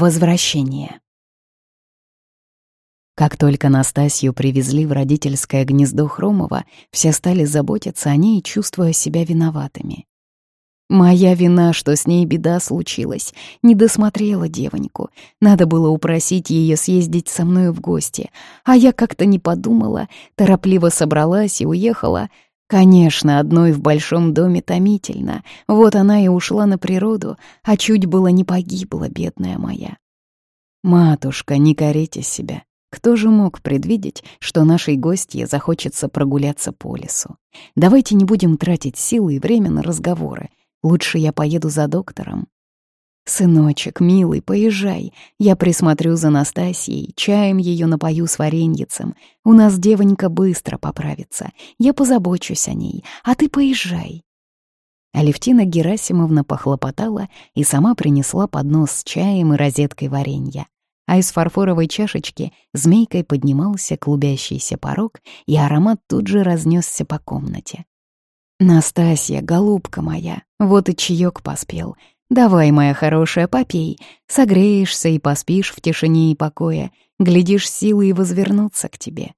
Возвращение. Как только Настасью привезли в родительское гнездо Хромова, все стали заботиться о ней, чувствуя себя виноватыми. Моя вина, что с ней беда случилась. Не досмотрела девоньку. Надо было упросить ее съездить со мной в гости. А я как-то не подумала, торопливо собралась и уехала. Конечно, одной в большом доме томительно. Вот она и ушла на природу, а чуть было не погибла, бедная моя. Матушка, не корите себя. Кто же мог предвидеть, что нашей гостье захочется прогуляться по лесу? Давайте не будем тратить силы и время на разговоры. Лучше я поеду за доктором. «Сыночек, милый, поезжай. Я присмотрю за Настасьей, чаем ее напою с вареньицем. У нас девонька быстро поправится. Я позабочусь о ней, а ты поезжай». Алевтина Герасимовна похлопотала и сама принесла поднос с чаем и розеткой варенья а из фарфоровой чашечки змейкой поднимался клубящийся порог, и аромат тут же разнесся по комнате. «Настасья, голубка моя, вот и чаек поспел. Давай, моя хорошая, попей, согреешься и поспишь в тишине и покое, глядишь силы и возвернуться к тебе».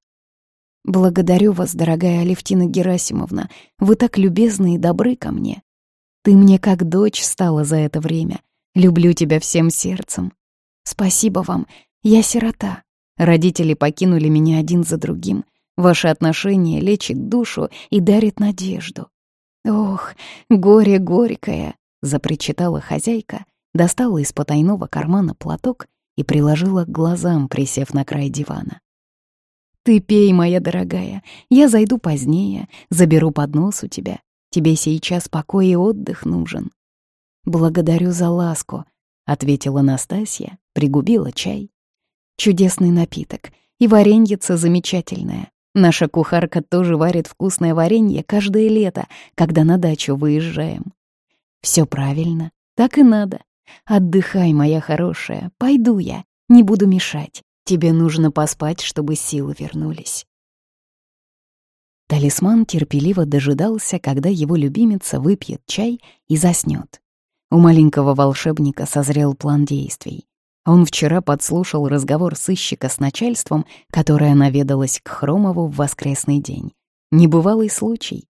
«Благодарю вас, дорогая Алевтина Герасимовна, вы так любезны и добры ко мне. Ты мне как дочь стала за это время. Люблю тебя всем сердцем. Спасибо вам. Я сирота. Родители покинули меня один за другим. Ваше отношение лечит душу и дарит надежду. Ох, горе горькое, запричитала хозяйка, достала из потайного кармана платок и приложила к глазам, присев на край дивана. «Ты пей, моя дорогая, я зайду позднее, заберу поднос у тебя. Тебе сейчас покой и отдых нужен». «Благодарю за ласку», — ответила Настасья, пригубила чай. «Чудесный напиток, и вареньица замечательная. Наша кухарка тоже варит вкусное варенье каждое лето, когда на дачу выезжаем. Все правильно, так и надо. Отдыхай, моя хорошая, пойду я, не буду мешать. Тебе нужно поспать, чтобы силы вернулись». Талисман терпеливо дожидался, когда его любимица выпьет чай и заснёт. У маленького волшебника созрел план действий. Он вчера подслушал разговор сыщика с начальством, которое наведалось к Хромову в воскресный день. Небывалый случай.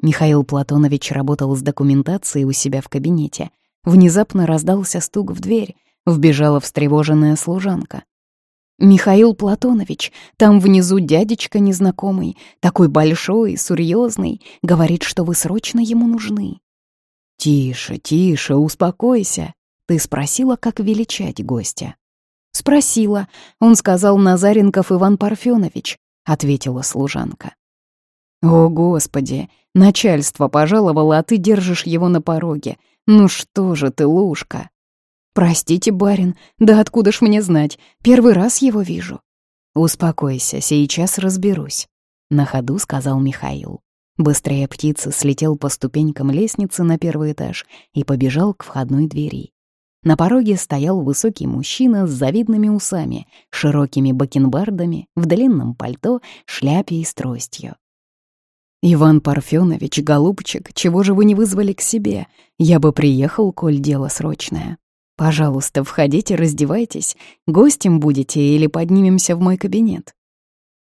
Михаил Платонович работал с документацией у себя в кабинете. Внезапно раздался стук в дверь, вбежала встревоженная служанка. «Михаил Платонович, там внизу дядечка незнакомый, такой большой, серьезный, говорит, что вы срочно ему нужны». «Тише, тише, успокойся. Ты спросила, как величать гостя?» «Спросила. Он сказал Назаренков Иван Парфёнович», — ответила служанка. «О, Господи! Начальство пожаловало, а ты держишь его на пороге. Ну что же ты, Лушка?» «Простите, барин, да откуда ж мне знать? Первый раз его вижу». «Успокойся, сейчас разберусь», — на ходу сказал Михаил. Быстрее птицы слетел по ступенькам лестницы на первый этаж и побежал к входной двери. На пороге стоял высокий мужчина с завидными усами, широкими бакенбардами, в длинном пальто, шляпе и с тростью. «Иван Парфёнович, голубчик, чего же вы не вызвали к себе? Я бы приехал, коль дело срочное. Пожалуйста, входите, раздевайтесь. Гостем будете или поднимемся в мой кабинет?»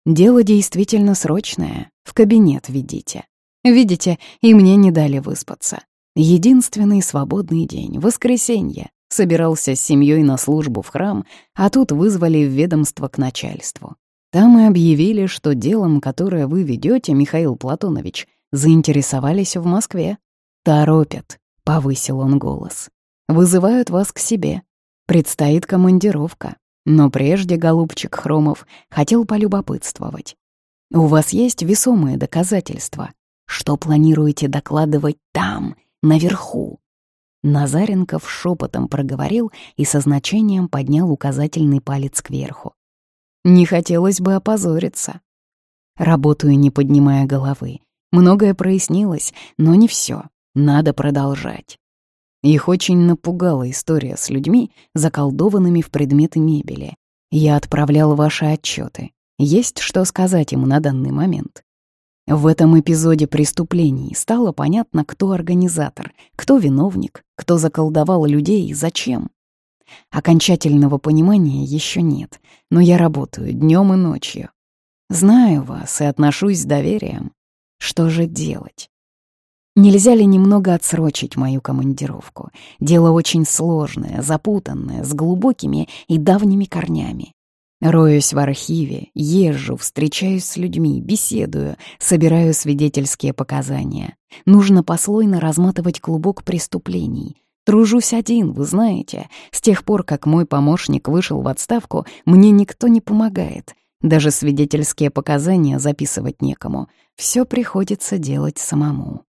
«Дело действительно срочное. В кабинет ведите. Видите, и мне не дали выспаться. Единственный свободный день — воскресенье. Собирался с семьей на службу в храм, а тут вызвали в ведомство к начальству. Там и объявили, что делом, которое вы ведете, Михаил Платонович, заинтересовались в Москве. «Торопят», — повысил он голос. «Вызывают вас к себе. Предстоит командировка. Но прежде, голубчик Хромов, хотел полюбопытствовать. У вас есть весомые доказательства? Что планируете докладывать там, наверху?» Назаренков шепотом проговорил и со значением поднял указательный палец кверху. «Не хотелось бы опозориться». Работаю, не поднимая головы. Многое прояснилось, но не все. Надо продолжать. Их очень напугала история с людьми, заколдованными в предметы мебели. Я отправлял ваши отчеты. Есть что сказать ему на данный момент. В этом эпизоде преступлений стало понятно, кто организатор, кто виновник, кто заколдовал людей и зачем. Окончательного понимания еще нет, но я работаю днем и ночью. Знаю вас и отношусь с доверием. Что же делать? Нельзя ли немного отсрочить мою командировку? Дело очень сложное, запутанное, с глубокими и давними корнями. Роюсь в архиве, езжу, встречаюсь с людьми, беседую, собираю свидетельские показания. Нужно послойно разматывать клубок преступлений. Тружусь один, вы знаете. С тех пор, как мой помощник вышел в отставку, мне никто не помогает. Даже свидетельские показания записывать некому. Все приходится делать самому.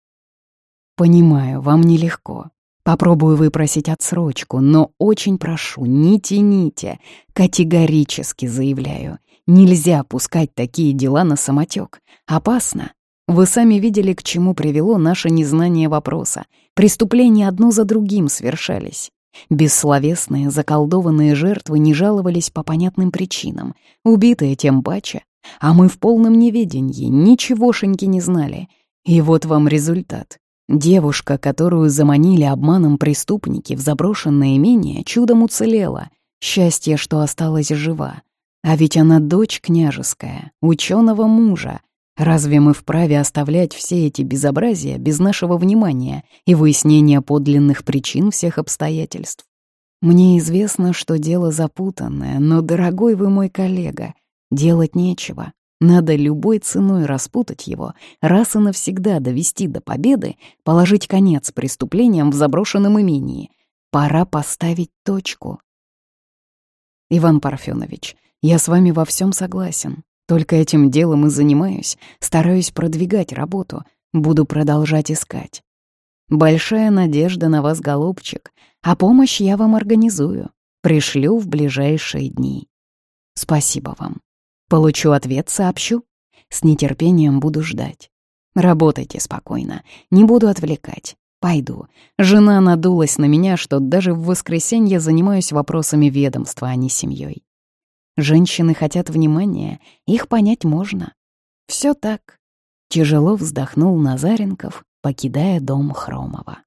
Понимаю, вам нелегко. Попробую выпросить отсрочку, но очень прошу, не тяните. Категорически заявляю. Нельзя пускать такие дела на самотек. Опасно. Вы сами видели, к чему привело наше незнание вопроса. Преступления одно за другим совершались. Бессловесные, заколдованные жертвы не жаловались по понятным причинам. Убитые тем паче. А мы в полном неведении, ничегошеньки не знали. И вот вам результат. Девушка, которую заманили обманом преступники в заброшенное имение, чудом уцелела. Счастье, что осталась жива. А ведь она дочь княжеская, ученого мужа. Разве мы вправе оставлять все эти безобразия без нашего внимания и выяснения подлинных причин всех обстоятельств? Мне известно, что дело запутанное, но, дорогой вы мой коллега, делать нечего. Надо любой ценой распутать его, раз и навсегда довести до победы, положить конец преступлениям в заброшенном имении. Пора поставить точку. Иван Парфенович, я с вами во всем согласен. Только этим делом и занимаюсь, стараюсь продвигать работу, буду продолжать искать. Большая надежда на вас, голубчик, а помощь я вам организую. Пришлю в ближайшие дни. Спасибо вам. Получу ответ, сообщу. С нетерпением буду ждать. Работайте спокойно, не буду отвлекать. Пойду. Жена надулась на меня, что даже в воскресенье занимаюсь вопросами ведомства, а не семьей. Женщины хотят внимания, их понять можно. Все так. Тяжело вздохнул Назаренков, покидая дом Хромова.